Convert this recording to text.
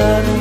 love